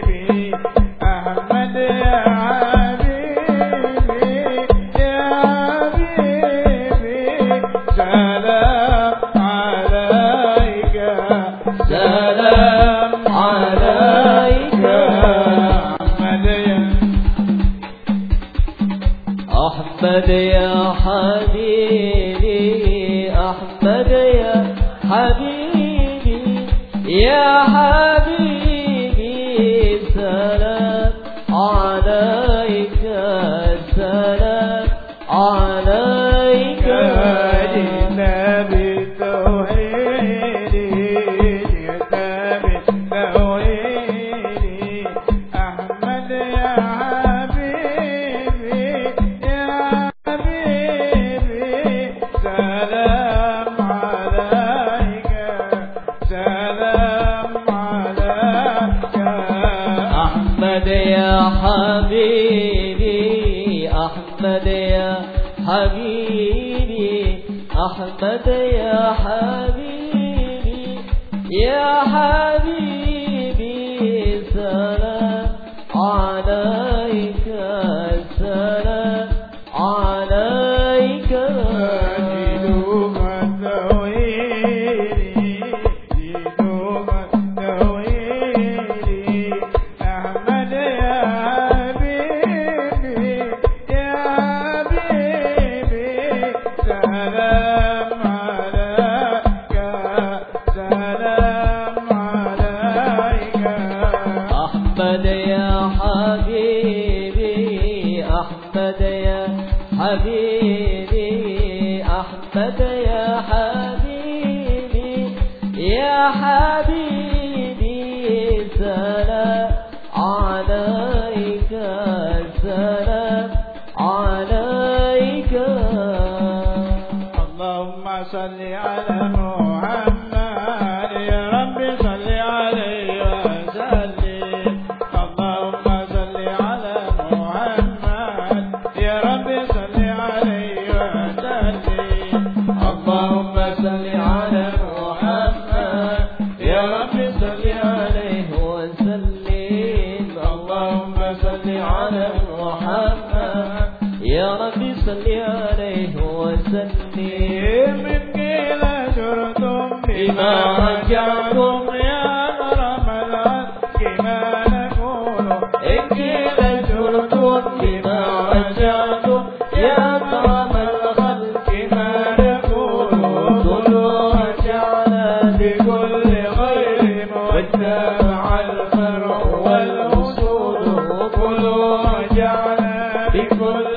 I'm. يا حبيبي Yeah, people.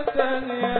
I Thank you.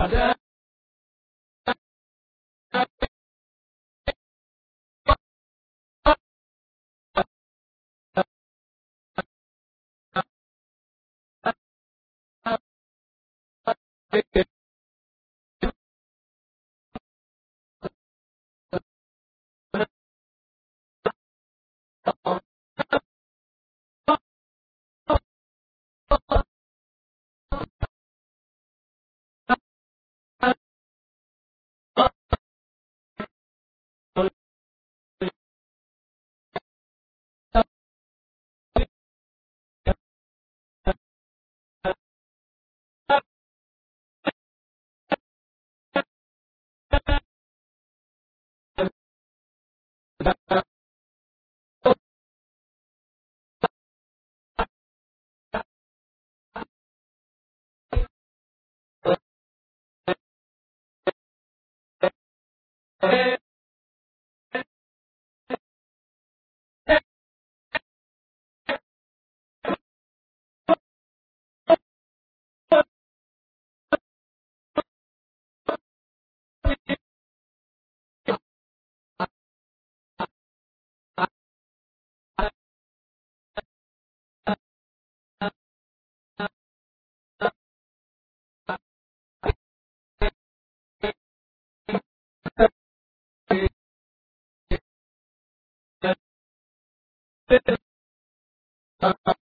Okay. Thank you.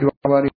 Gracias.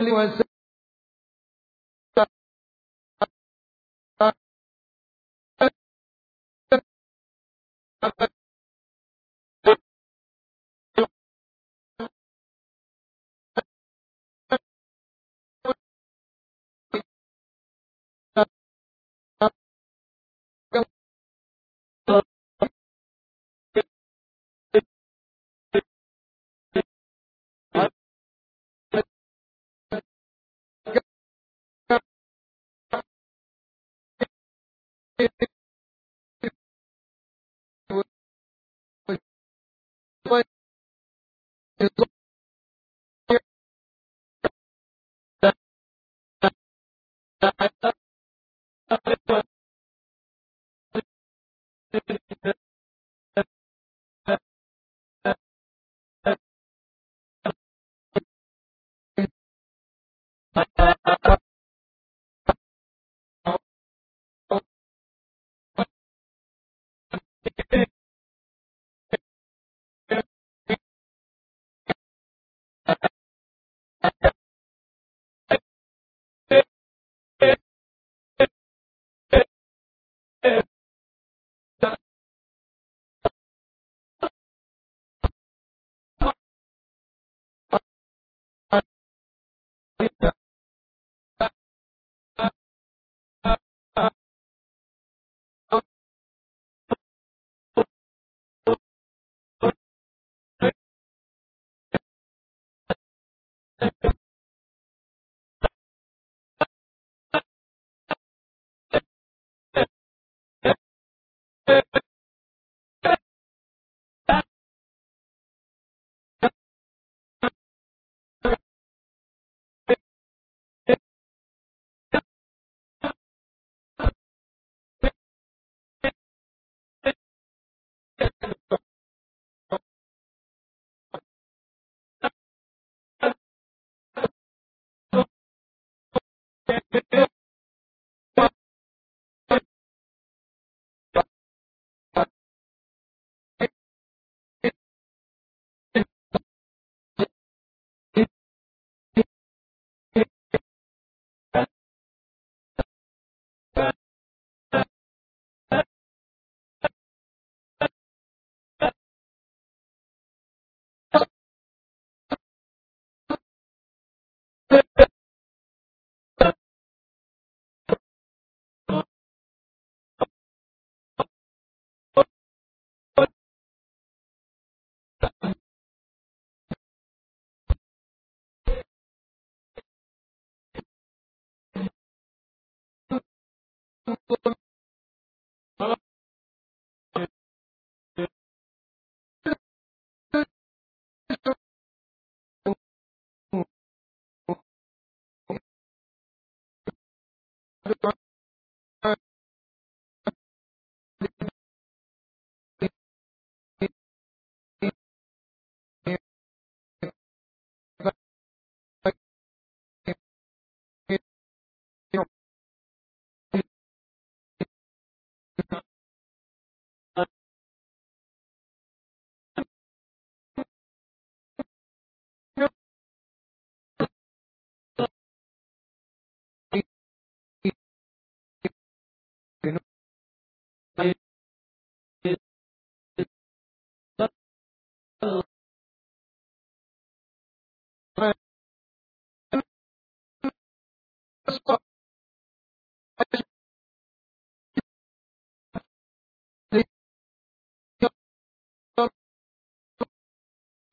وسلم is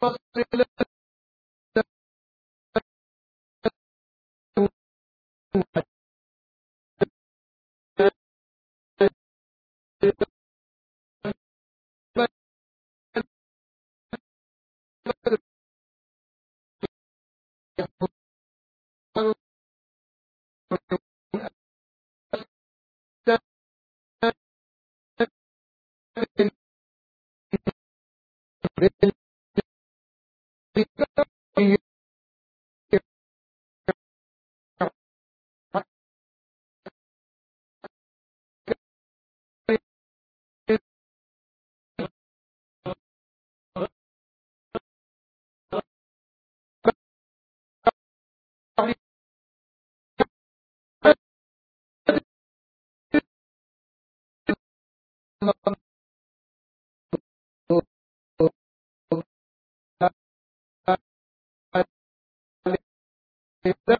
was We've got that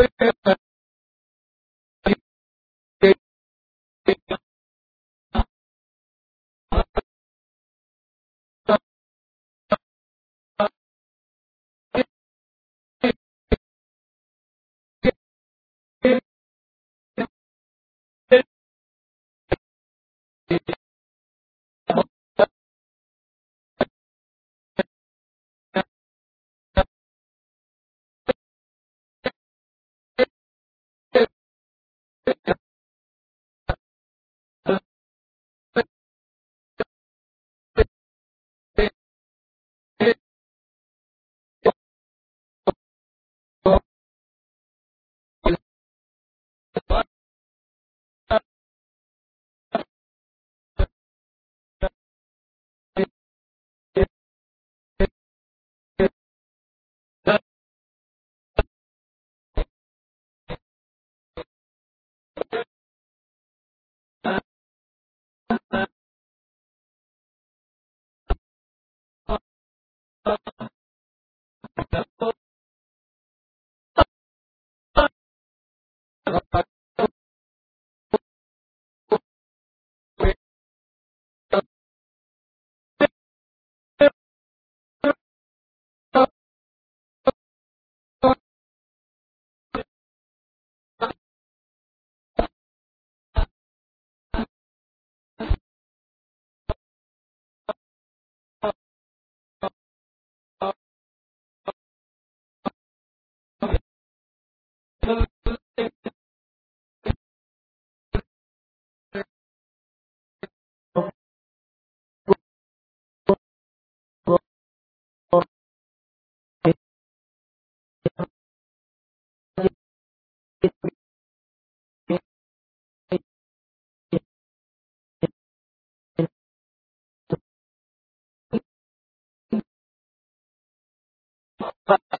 Obrigado. but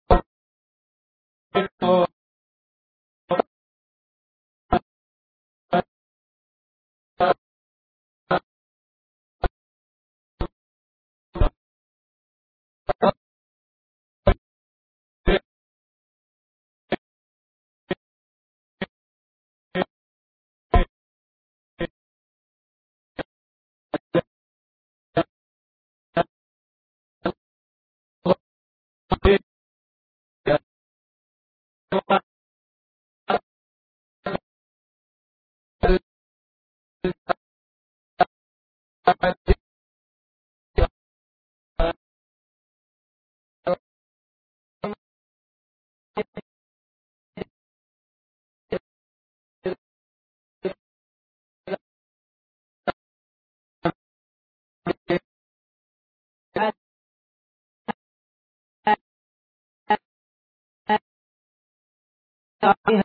I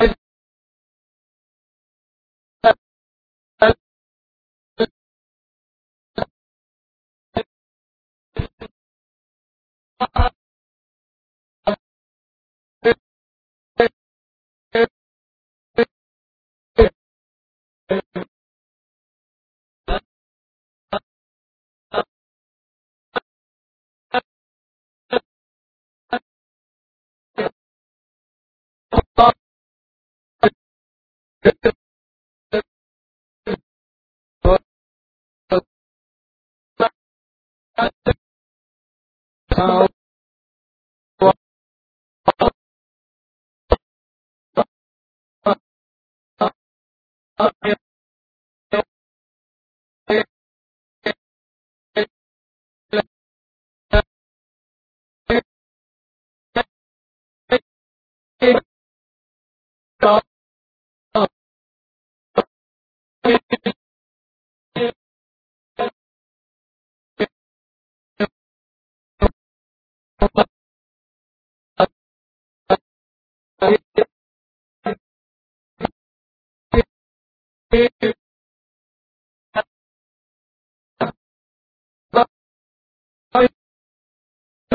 guys Okay.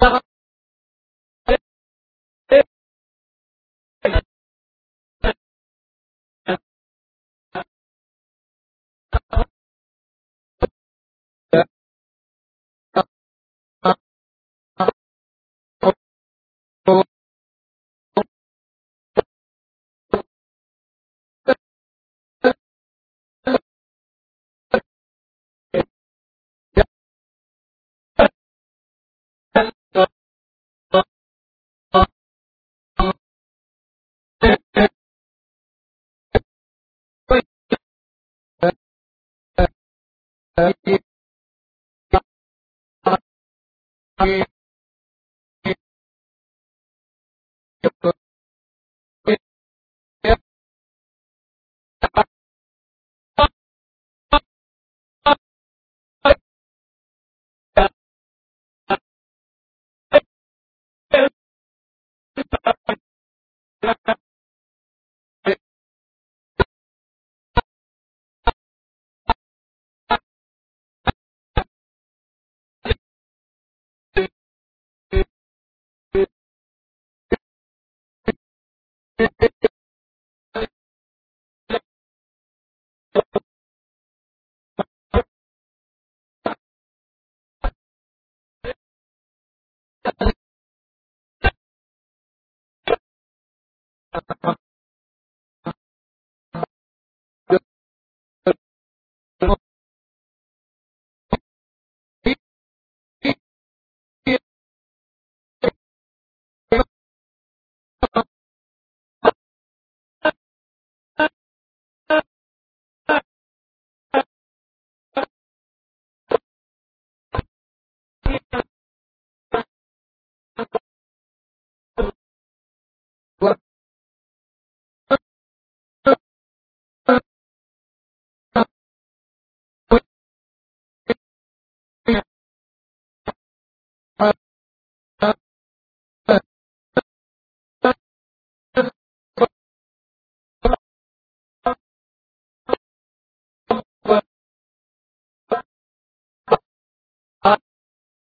Or Thank you.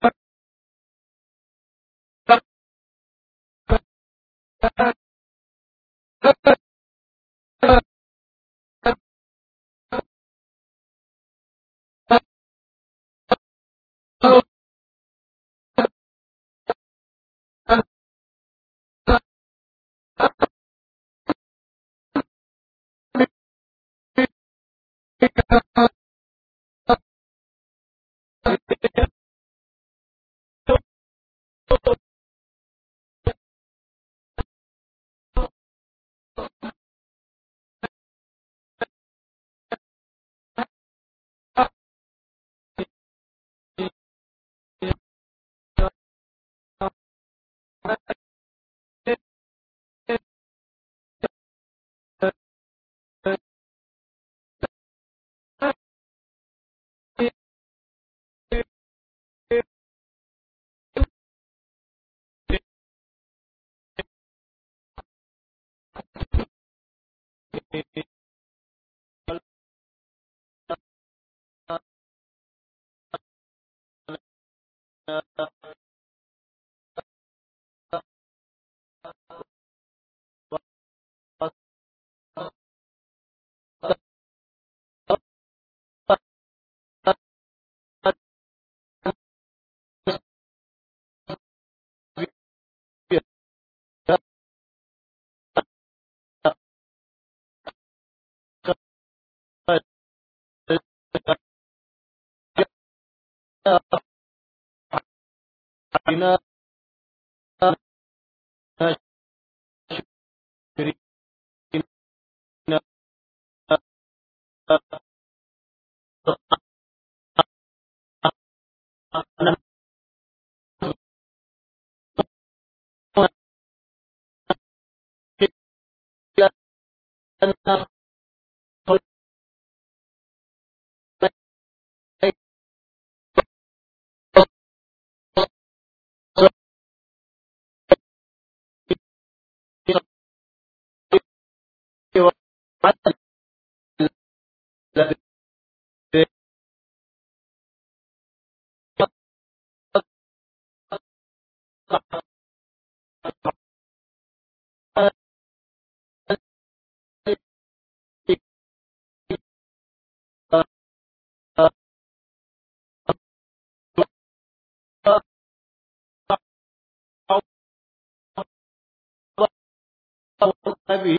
but Uh, بما أن هذه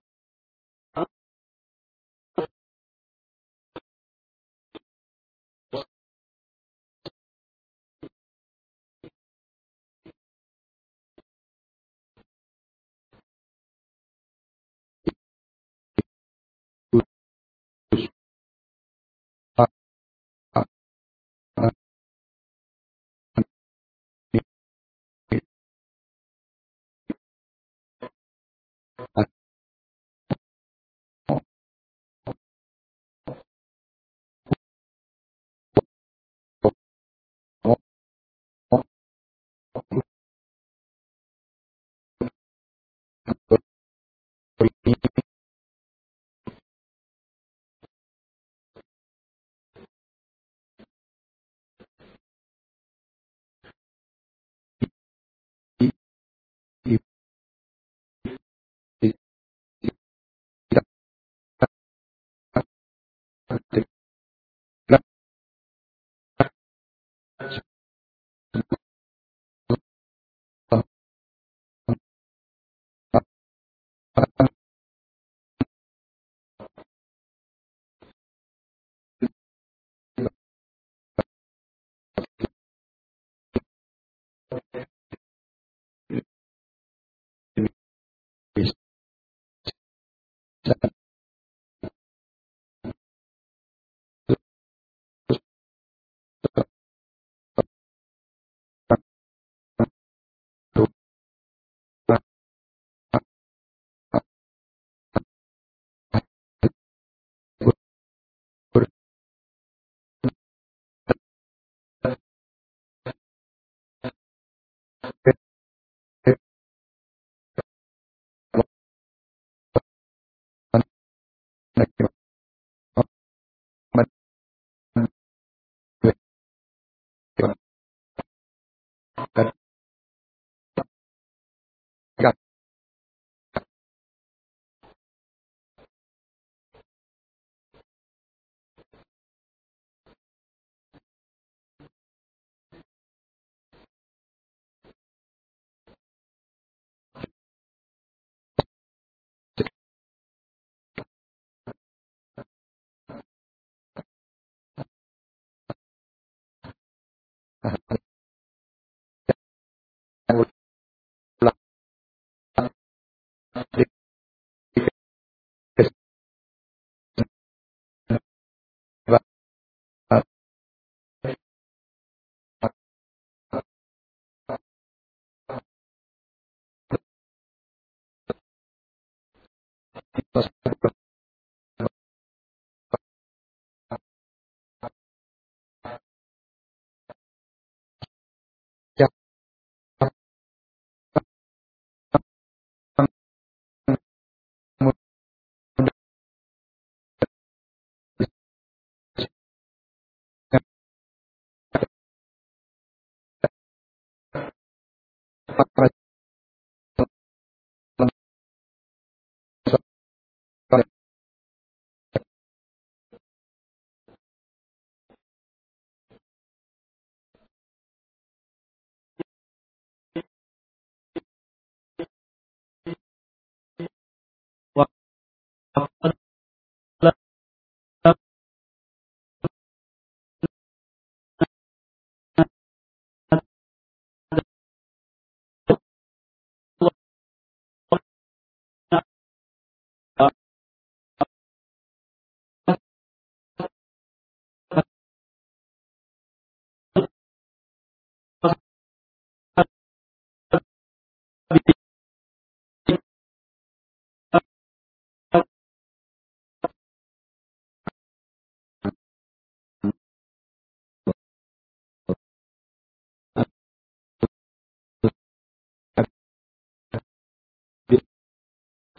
up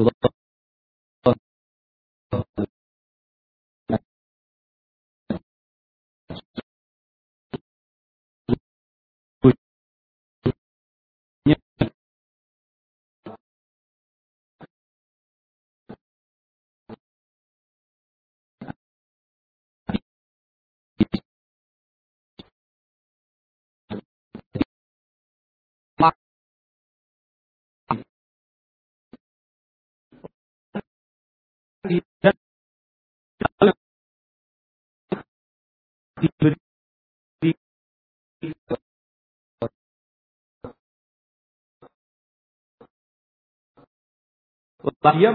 the diberi Lahyam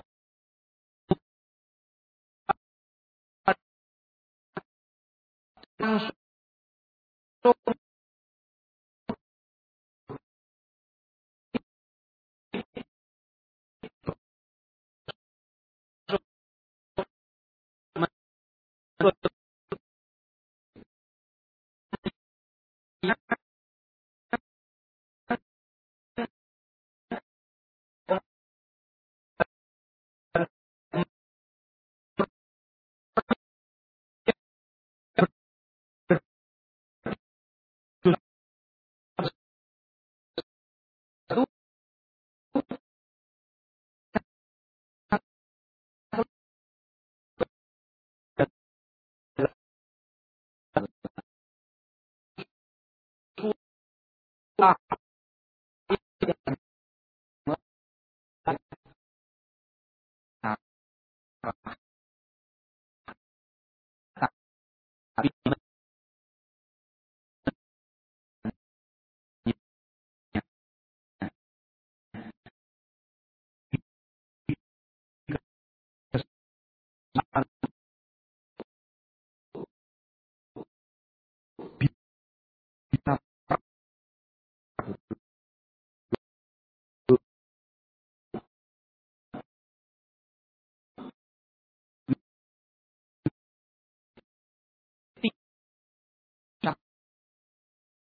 là Thank you.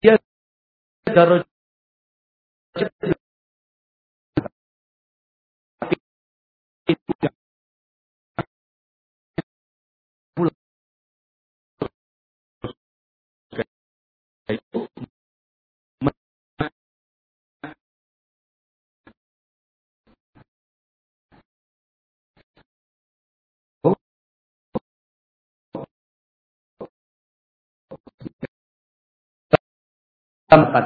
dia darajat tempat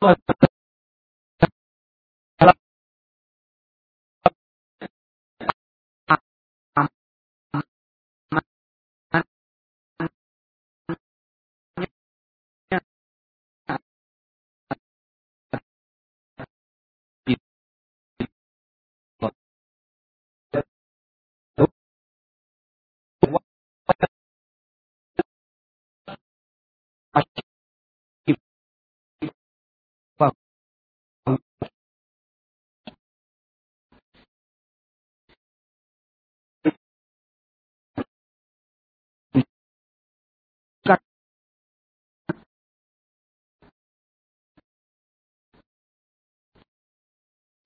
Thank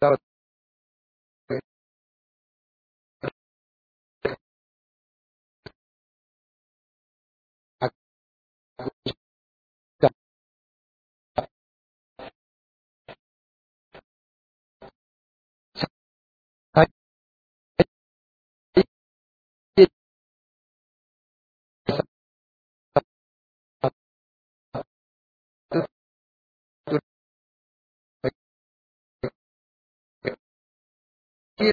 That. it. Yeah.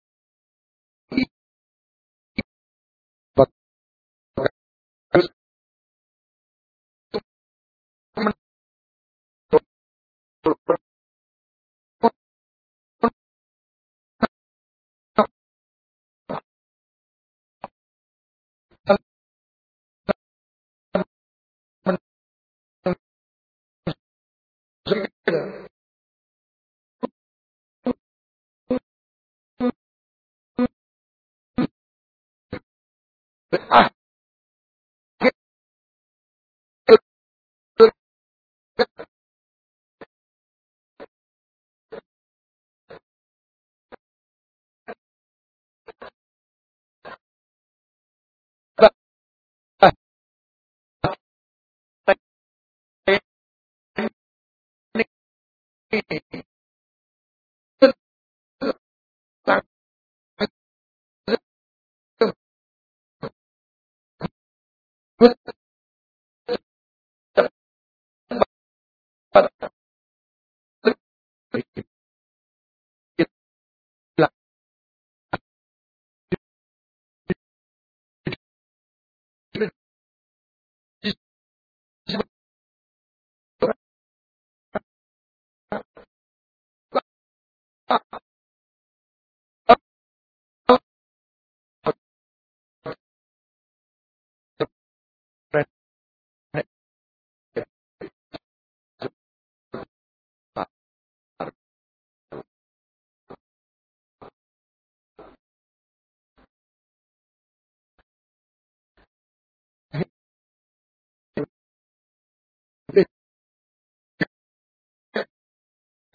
with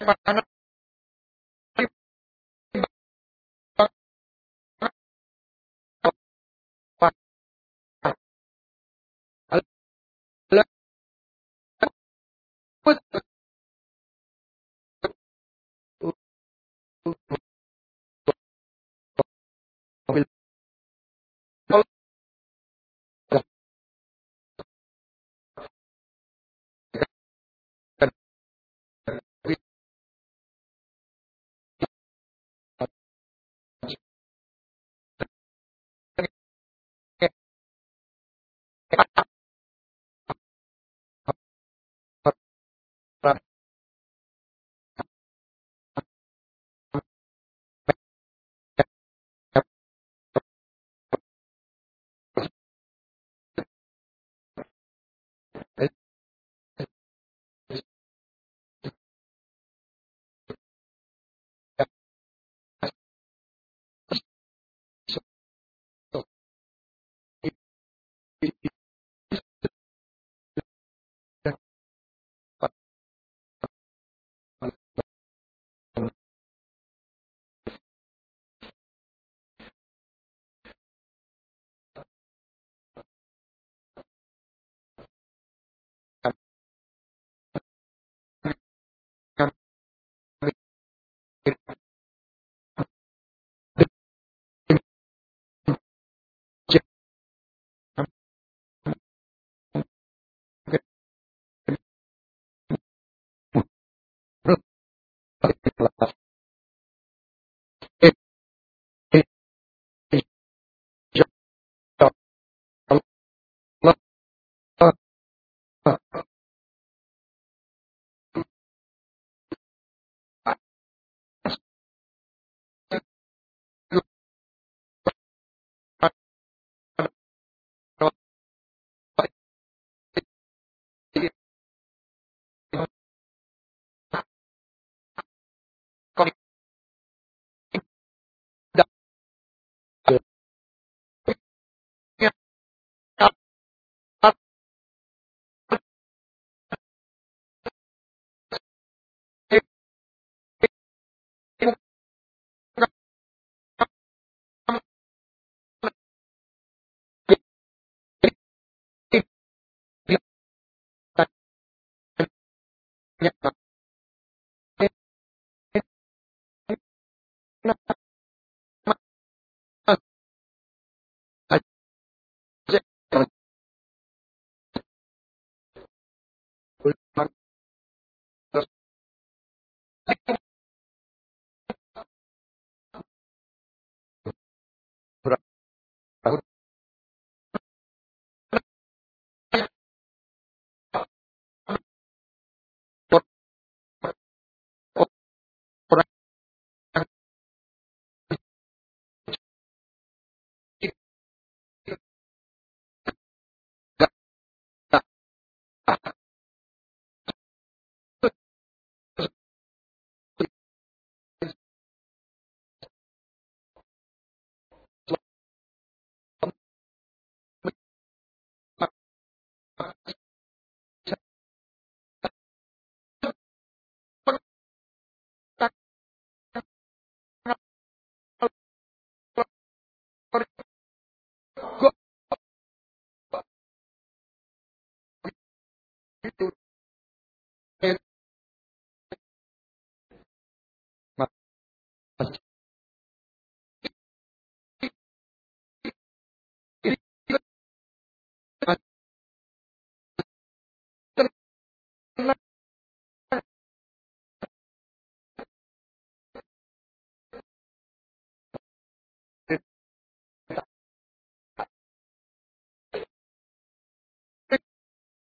පහන Bye.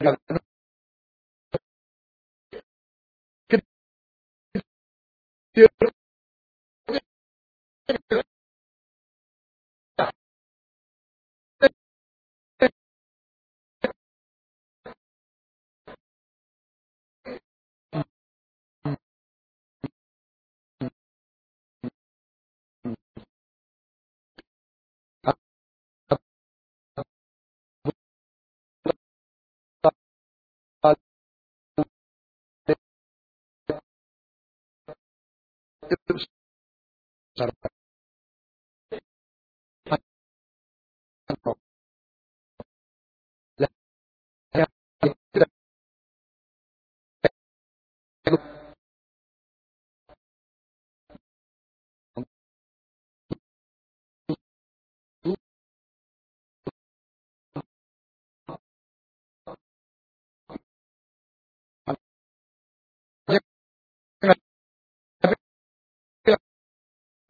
que から、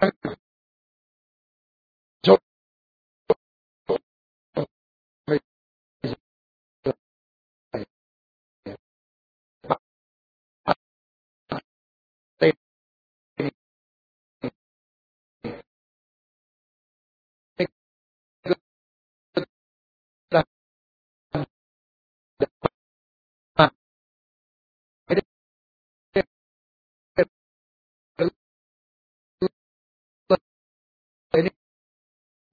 Okay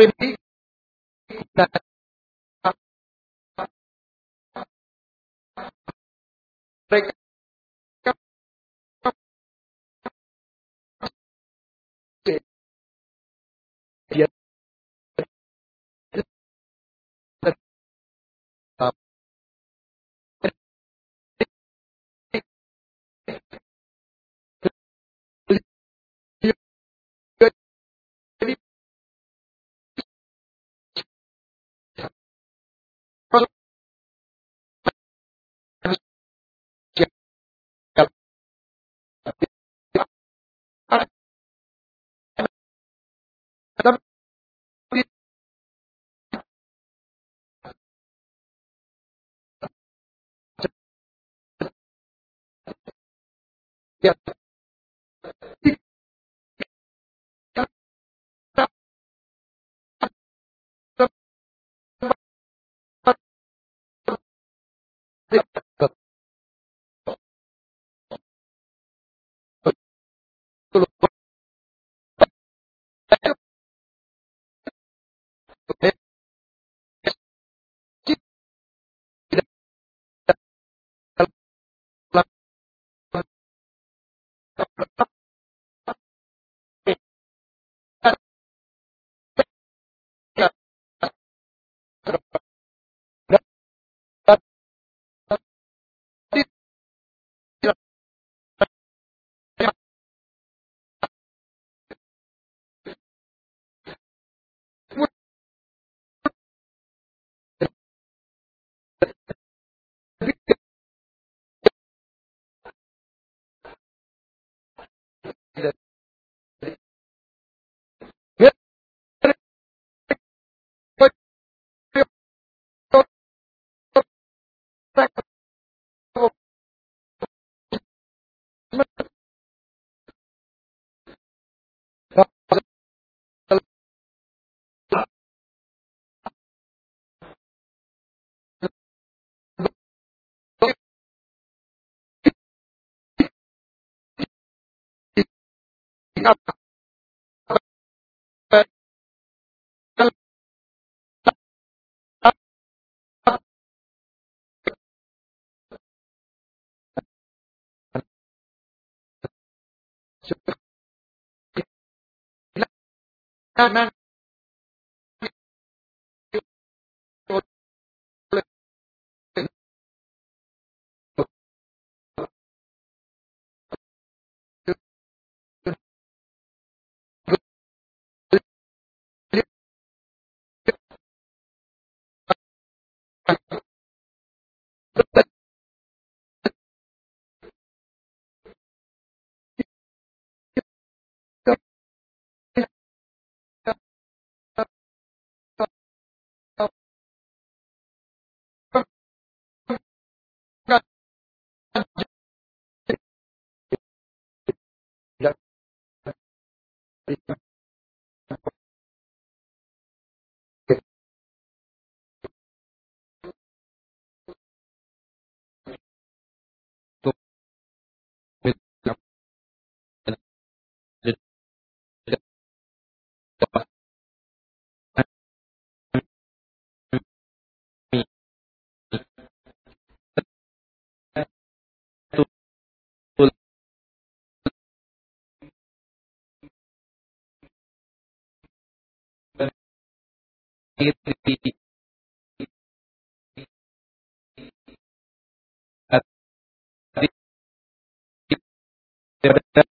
Predica Yeah. Amen Gracias.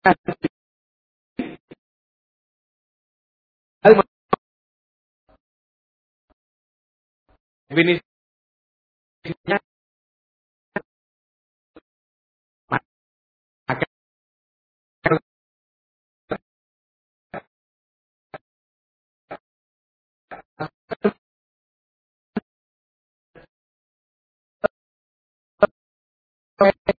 definisinya Thank you.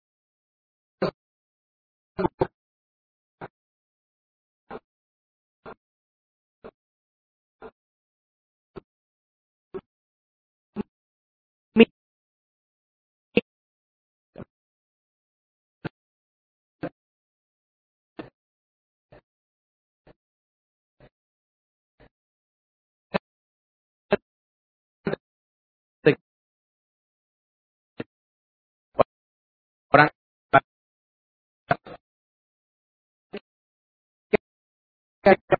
nomor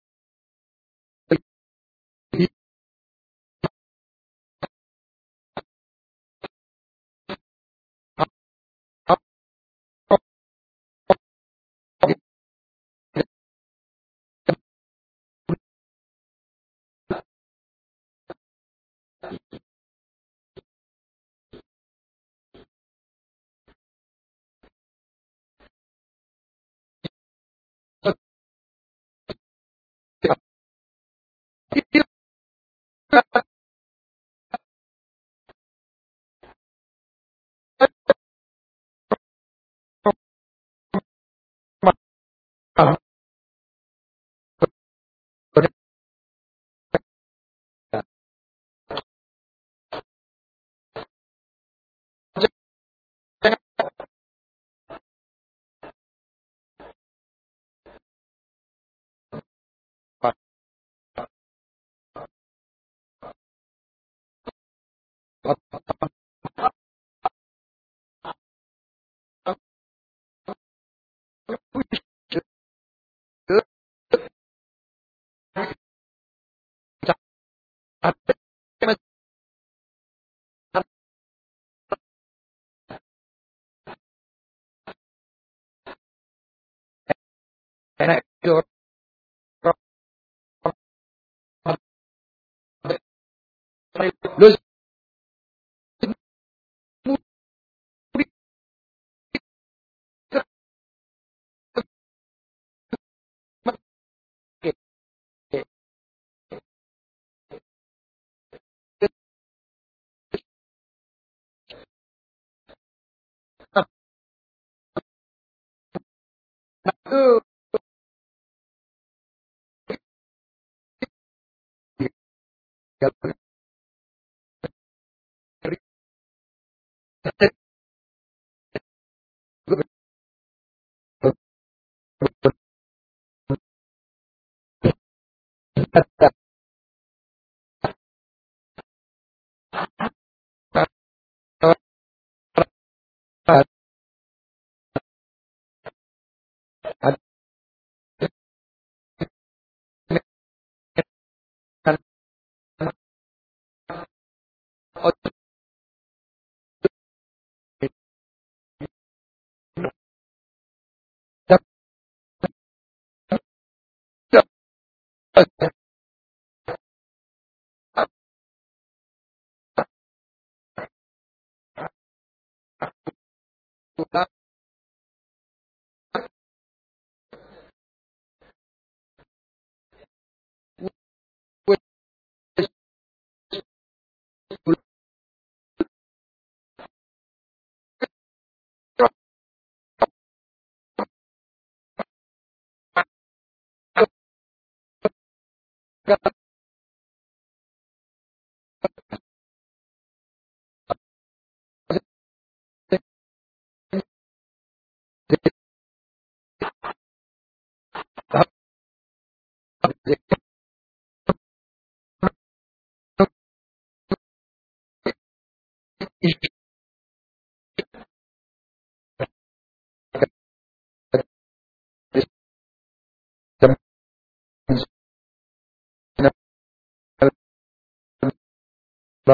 you Ooh. Thank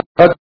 but